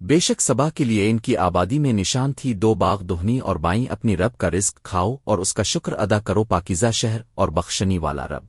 بے شک صبا کے لیے ان کی آبادی میں نشان تھی دو باغ دہنی اور بائیں اپنی رب کا رزق کھاؤ اور اس کا شکر ادا کرو پاکیزہ شہر اور بخشنی والا رب۔